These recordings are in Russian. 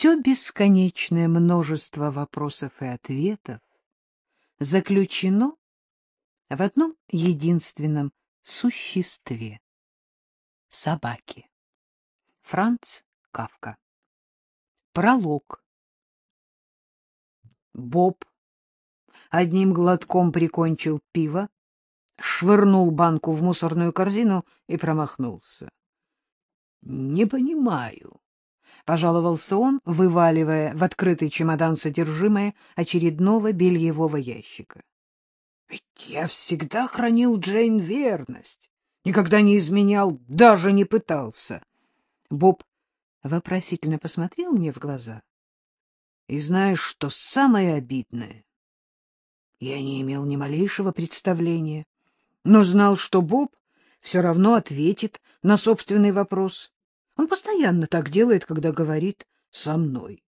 все бесконечное множество вопросов и ответов заключено в одном единственном существе — собаке. Франц Кавка. Пролог. Боб одним глотком прикончил пиво, швырнул банку в мусорную корзину и промахнулся. — Не понимаю, — пожаловался он, вываливая в открытый чемодан содержимое очередного бельевого ящика. — Ведь я всегда хранил Джейн верность, никогда не изменял, даже не пытался. Боб вопросительно посмотрел мне в глаза. И знаешь, что самое обидное? Я не имел ни малейшего представления, но знал, что Боб все равно ответит на собственный вопрос. Он постоянно так делает, когда говорит со мной.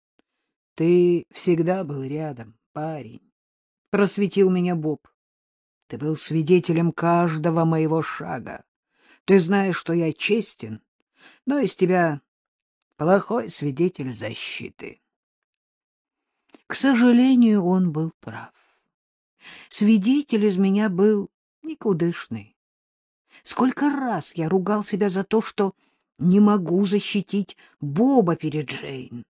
— Ты всегда был рядом, парень, — просветил меня Боб. — Ты был свидетелем каждого моего шага. Ты знаешь, что я честен, но из тебя плохой свидетель защиты. К сожалению, он был прав. Свидетель из меня был никудышный. Сколько раз я ругал себя за то, что не могу защитить Боба перед Джейн.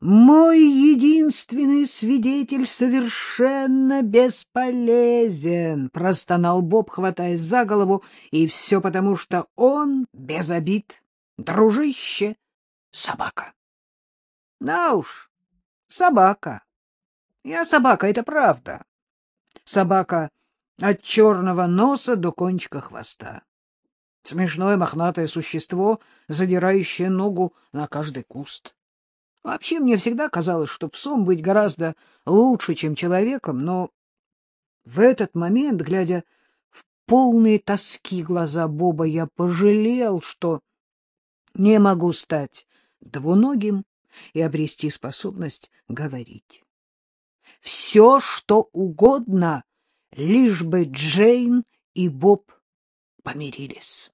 Мой единственный свидетель совершенно бесполезен, простонал Боб, хватаясь за голову, и все потому, что он без обид, дружище, собака. Да уж, собака. Я собака, это правда. Собака от черного носа до кончика хвоста. Смешное мохнатое существо, задирающее ногу на каждый куст. Вообще, мне всегда казалось, что псом быть гораздо лучше, чем человеком, но в этот момент, глядя в полные тоски глаза Боба, я пожалел, что не могу стать двуногим и обрести способность говорить. Все, что угодно, лишь бы Джейн и Боб помирились.